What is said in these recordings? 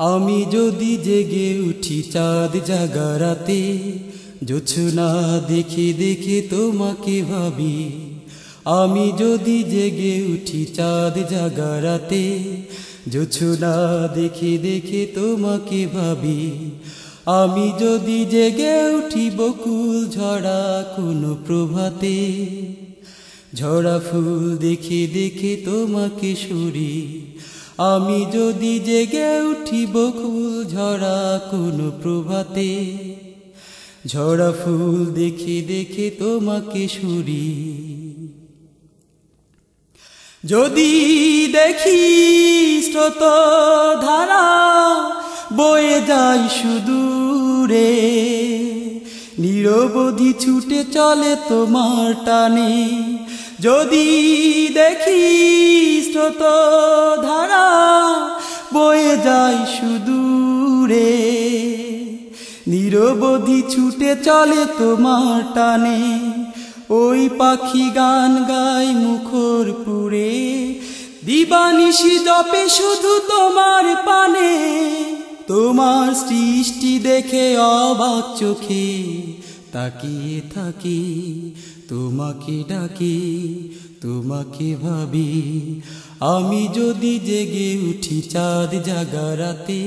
আমি যদি জেগে উঠি চাঁদ জাগারাতে না দেখে দেখে তোমাকে ভাবি। আমি যদি জেগে উঠি চাঁদ জাগারাতে না দেখে দেখে তোমাকে ভাবি। আমি যদি জেগে উঠি বকুল ঝরা কোনো প্রভাতে, ঝরা ফুল দেখে দেখে তোমাকে সুরি। আমি যদি জেগে উঠি বকুল ঝরা কোনো প্রভাতে, ঝরা ফুল দেখে দেখে তোমাকে সুরি। যদি দেখি স্রোত ধারা বয়ে যাই সুদূরে, নিরবধি ছুটে চলে তোমার টানে। যদি দেখি স্রোত যায় সুদূরে। নিরবধি ছুটে চলে তোমার টানে। ওই পাখি গান গায় মুখর পুরে। দিবানিশি জপে শুধু তোমার পানে। তোমার সৃষ্টি দেখে অবাক চোখে। তাকিয়ে থাকি, তোমাকে ডাকি তোমাকে ভাবি, আমি যদি জেগে উঠি চাঁদ জাগারাতে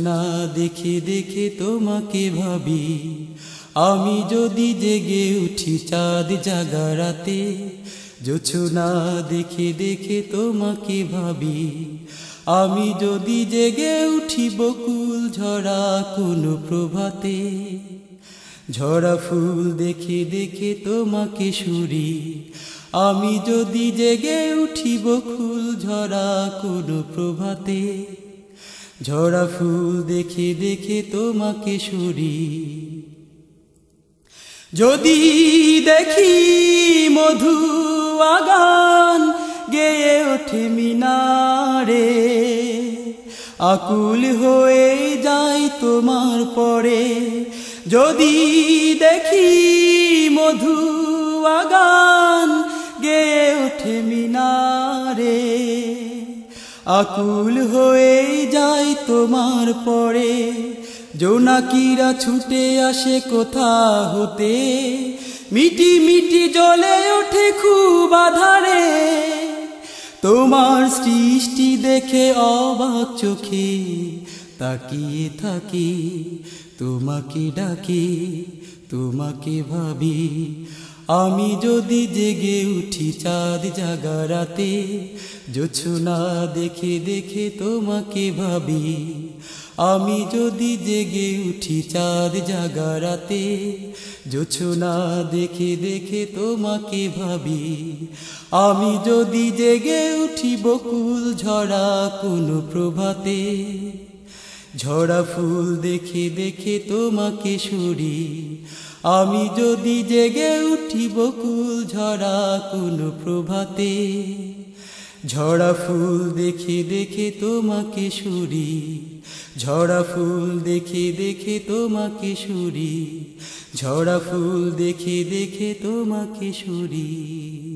না দেখে দেখে তোমাকে ভাবি, আমি যদি জেগে উঠি চাঁদ জাগারাতে না দেখে দেখে তোমাকে ভাবি, আমি যদি জেগে উঠি বকুল ঝরা কোনো প্রভাতে, ঝরা ফুল দেখে দেখে তোমাকে সুরি আমি যদি জেগে উঠিব ফুল ঝরা কোনো প্রভাতে, ঝরা ফুল দেখে দেখে তোমাকে সুরি। যদি দেখি মধু আগান গেয়ে ওঠে মিনারে, আকুল হয়ে যাই তোমার পরে। যদি দেখি ওঠে মিনারে আকুল হয়ে যাই তোমার পরে। জোনাকিরা ছুটে আসে কোথা হতে। মিটি মিটি জলে ওঠে খুব আধারে। তোমার সৃষ্টি দেখে অবাক চোখে তাকিয়ে থাকি। তোমাকে ডাকি, তোমাকে ভাবি আমি যদি জেগে উঠি চাঁদ জাগারাতে না দেখে দেখে তোমাকে ভাবি। আমি যদি জেগে উঠি চাঁদ জাগারাতে না দেখে দেখে তোমাকে ভাবি। আমি যদি জেগে উঠি বকুল ঝরা কোনো প্রভাতে ঝরা ফুল দেখে দেখে তোমাকে সুরি। আমি যদি জেগে উঠি বকুল ঝরা কোনো প্রভাতে। ঝরা ফুল দেখে দেখে তোমাকে সুরি। ঝরা ফুল দেখে দেখে তোমাকে সুরি। ঝরা ফুল দেখে দেখে তোমাকে সুরি।